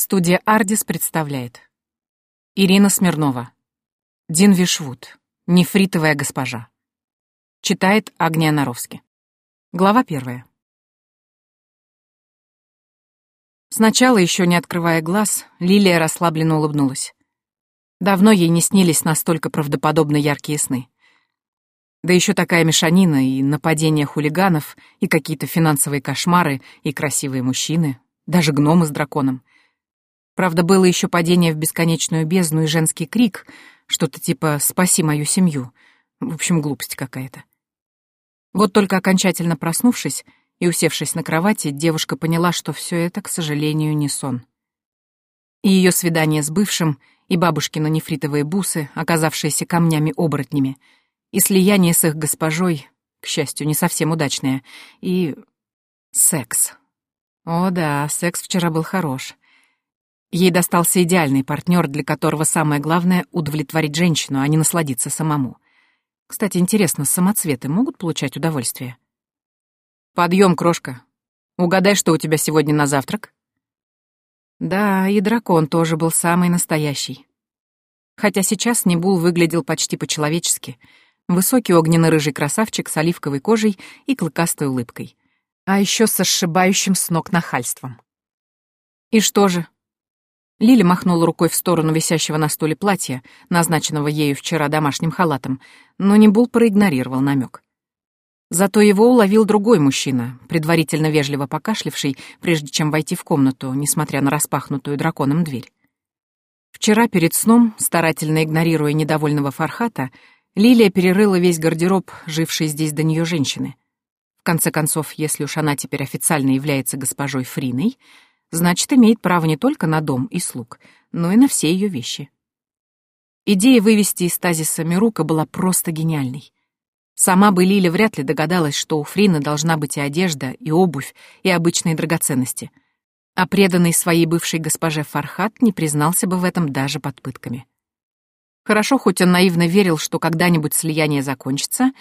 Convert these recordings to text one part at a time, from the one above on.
Студия «Ардис» представляет Ирина Смирнова Дин Вишвуд Нефритовая госпожа Читает Агния Наровски Глава первая Сначала, еще не открывая глаз, Лилия расслабленно улыбнулась. Давно ей не снились настолько правдоподобно яркие сны. Да еще такая мешанина и нападения хулиганов, и какие-то финансовые кошмары, и красивые мужчины, даже гномы с драконом. Правда, было еще падение в бесконечную бездну и женский крик, что-то типа «спаси мою семью». В общем, глупость какая-то. Вот только окончательно проснувшись и усевшись на кровати, девушка поняла, что все это, к сожалению, не сон. И ее свидание с бывшим, и бабушкины нефритовые бусы, оказавшиеся камнями-оборотнями, и слияние с их госпожой, к счастью, не совсем удачное, и... секс. О да, секс вчера был хорош. Ей достался идеальный партнер, для которого самое главное — удовлетворить женщину, а не насладиться самому. Кстати, интересно, самоцветы могут получать удовольствие? Подъем, крошка. Угадай, что у тебя сегодня на завтрак? Да, и дракон тоже был самый настоящий. Хотя сейчас Небул выглядел почти по-человечески. Высокий огненно-рыжий красавчик с оливковой кожей и клыкастой улыбкой. А еще со сшибающим с ног нахальством. И что же, Лили махнула рукой в сторону висящего на стуле платья, назначенного ею вчера домашним халатом, но Небул проигнорировал намек. Зато его уловил другой мужчина, предварительно вежливо покашливший, прежде чем войти в комнату, несмотря на распахнутую драконом дверь. Вчера перед сном, старательно игнорируя недовольного Фархата, Лилия перерыла весь гардероб, жившей здесь до нее женщины. В конце концов, если уж она теперь официально является госпожой Фриной, значит, имеет право не только на дом и слуг, но и на все ее вещи. Идея вывести из стазиса Мирука была просто гениальной. Сама бы Лиля вряд ли догадалась, что у Фрины должна быть и одежда, и обувь, и обычные драгоценности. А преданный своей бывшей госпоже Фархат не признался бы в этом даже под пытками. Хорошо, хоть он наивно верил, что когда-нибудь слияние закончится,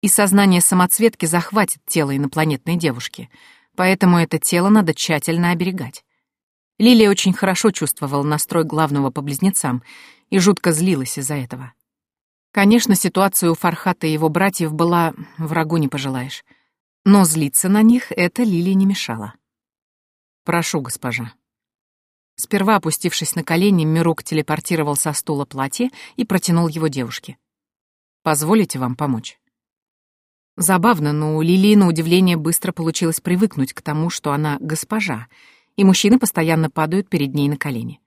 и сознание самоцветки захватит тело инопланетной девушки — поэтому это тело надо тщательно оберегать. Лилия очень хорошо чувствовала настрой главного по близнецам и жутко злилась из-за этого. Конечно, ситуация у Фархата и его братьев была «врагу не пожелаешь». Но злиться на них это Лилии не мешало. «Прошу, госпожа». Сперва, опустившись на колени, Мирук телепортировал со стула платье и протянул его девушке. «Позволите вам помочь?» Забавно, но у Лилии на удивление быстро получилось привыкнуть к тому, что она госпожа, и мужчины постоянно падают перед ней на колени.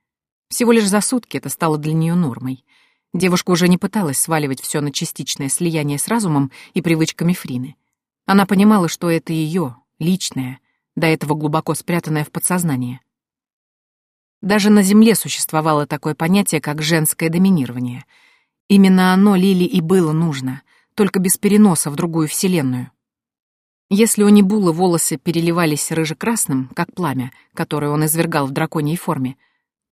Всего лишь за сутки это стало для нее нормой. Девушка уже не пыталась сваливать все на частичное слияние с разумом и привычками Фрины. Она понимала, что это ее, личное, до этого глубоко спрятанное в подсознании. Даже на Земле существовало такое понятие, как женское доминирование. Именно оно Лили и было нужно — только без переноса в другую вселенную. Если у Небула волосы переливались рыжекрасным, как пламя, которое он извергал в драконьей форме,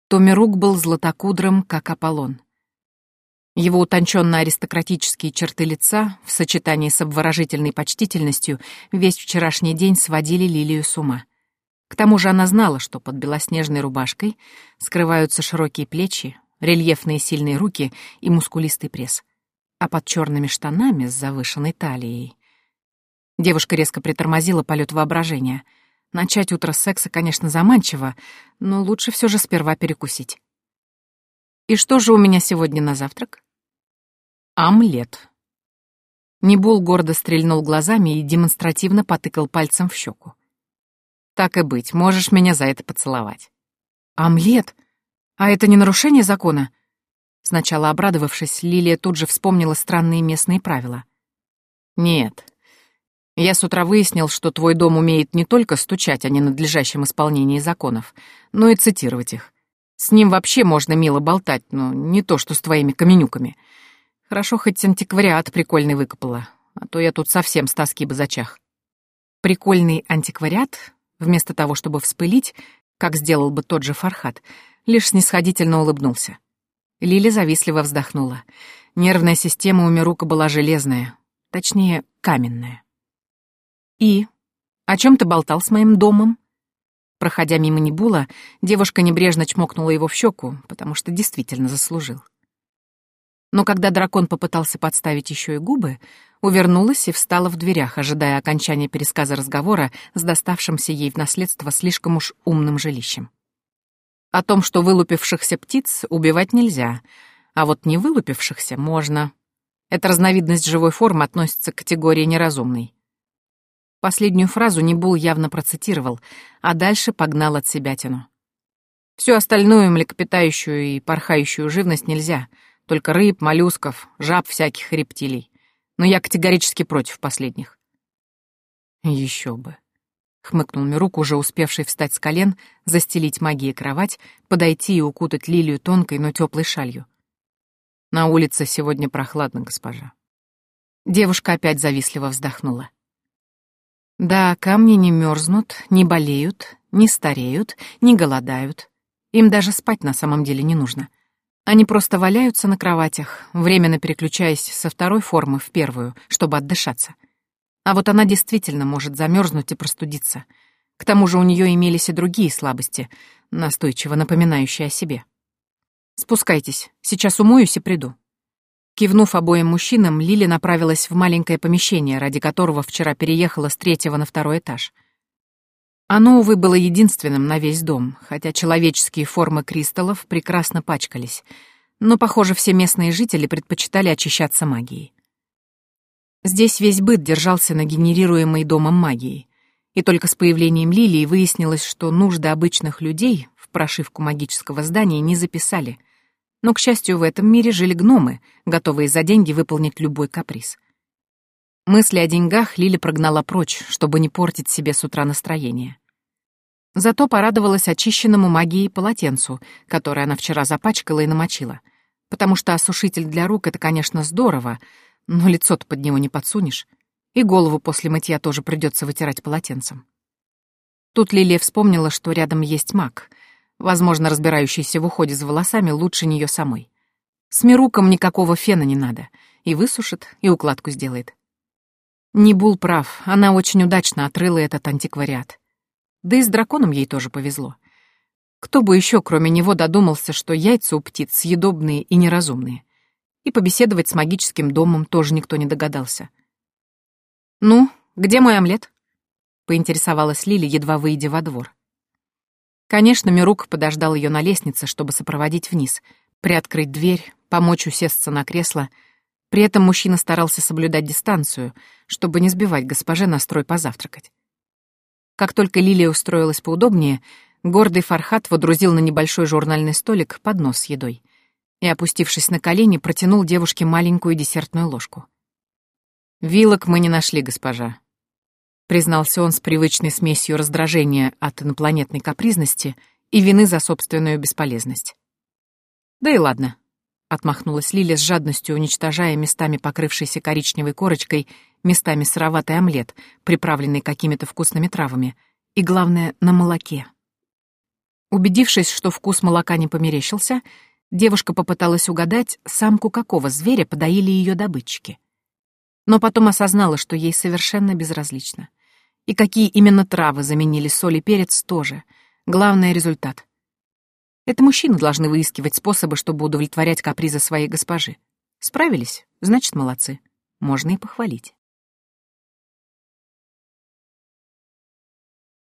то Мирук был златокудрым, как Аполлон. Его утонченно-аристократические черты лица в сочетании с обворожительной почтительностью весь вчерашний день сводили Лилию с ума. К тому же она знала, что под белоснежной рубашкой скрываются широкие плечи, рельефные сильные руки и мускулистый пресс а под черными штанами с завышенной талией. Девушка резко притормозила полет воображения. Начать утро с секса, конечно, заманчиво, но лучше все же сперва перекусить. «И что же у меня сегодня на завтрак?» «Омлет». Небул гордо стрельнул глазами и демонстративно потыкал пальцем в щеку. «Так и быть, можешь меня за это поцеловать». «Омлет? А это не нарушение закона?» Сначала обрадовавшись, Лилия тут же вспомнила странные местные правила. «Нет. Я с утра выяснил, что твой дом умеет не только стучать о ненадлежащем исполнении законов, но и цитировать их. С ним вообще можно мило болтать, но не то, что с твоими каменюками. Хорошо, хоть антиквариат прикольный выкопала, а то я тут совсем с тоски бы зачах». Прикольный антиквариат, вместо того, чтобы вспылить, как сделал бы тот же Фархат, лишь снисходительно улыбнулся. Лили завистливо вздохнула. Нервная система у Мирука была железная, точнее, каменная. «И? О чем ты болтал с моим домом?» Проходя мимо Небула, девушка небрежно чмокнула его в щеку, потому что действительно заслужил. Но когда дракон попытался подставить еще и губы, увернулась и встала в дверях, ожидая окончания пересказа разговора с доставшимся ей в наследство слишком уж умным жилищем. О том, что вылупившихся птиц убивать нельзя, а вот не вылупившихся можно. Эта разновидность живой формы относится к категории неразумной. Последнюю фразу Небул явно процитировал, а дальше погнал от себя тяну. Всю остальную млекопитающую и порхающую живность нельзя, только рыб, моллюсков, жаб всяких рептилий. Но я категорически против последних. Еще бы. Хмыкнул Мирук, уже успевший встать с колен, застелить магией кровать, подойти и укутать лилию тонкой, но теплой шалью. На улице сегодня прохладно, госпожа. Девушка опять завистливо вздохнула. Да, камни не мерзнут, не болеют, не стареют, не голодают. Им даже спать на самом деле не нужно. Они просто валяются на кроватях, временно переключаясь со второй формы в первую, чтобы отдышаться. А вот она действительно может замерзнуть и простудиться. К тому же у нее имелись и другие слабости, настойчиво напоминающие о себе. «Спускайтесь, сейчас умоюсь и приду». Кивнув обоим мужчинам, Лили направилась в маленькое помещение, ради которого вчера переехала с третьего на второй этаж. Оно, увы, было единственным на весь дом, хотя человеческие формы кристаллов прекрасно пачкались, но, похоже, все местные жители предпочитали очищаться магией. Здесь весь быт держался на генерируемой домом магии, и только с появлением Лилии выяснилось, что нужды обычных людей в прошивку магического здания не записали, но, к счастью, в этом мире жили гномы, готовые за деньги выполнить любой каприз. Мысли о деньгах Лили прогнала прочь, чтобы не портить себе с утра настроение. Зато порадовалась очищенному магией полотенцу, которое она вчера запачкала и намочила. Потому что осушитель для рук — это, конечно, здорово, но лицо-то под него не подсунешь. И голову после мытья тоже придется вытирать полотенцем. Тут Лилия вспомнила, что рядом есть маг — возможно, разбирающийся в уходе за волосами лучше нее самой. С Мируком никакого фена не надо. И высушит, и укладку сделает. Нибул прав, она очень удачно отрыла этот антиквариат. Да и с драконом ей тоже повезло. Кто бы еще, кроме него, додумался, что яйца у птиц съедобные и неразумные. И побеседовать с магическим домом тоже никто не догадался. «Ну, где мой омлет?» — поинтересовалась Лили, едва выйдя во двор. Конечно, Мирук подождал ее на лестнице, чтобы сопроводить вниз, приоткрыть дверь, помочь усесться на кресло. При этом мужчина старался соблюдать дистанцию, чтобы не сбивать госпоже настрой позавтракать. Как только Лилия устроилась поудобнее, гордый Фархат водрузил на небольшой журнальный столик поднос с едой и, опустившись на колени, протянул девушке маленькую десертную ложку. «Вилок мы не нашли, госпожа», признался он с привычной смесью раздражения от инопланетной капризности и вины за собственную бесполезность. «Да и ладно», — отмахнулась Лиля с жадностью, уничтожая местами покрывшейся коричневой корочкой, местами сыроватый омлет, приправленный какими-то вкусными травами, и, главное, на молоке. Убедившись, что вкус молока не померещился, девушка попыталась угадать, самку какого зверя подоили ее добытчики. Но потом осознала, что ей совершенно безразлично. И какие именно травы заменили соль и перец тоже. Главный результат. Это мужчины должны выискивать способы, чтобы удовлетворять капризы своей госпожи. Справились? Значит, молодцы. Можно и похвалить.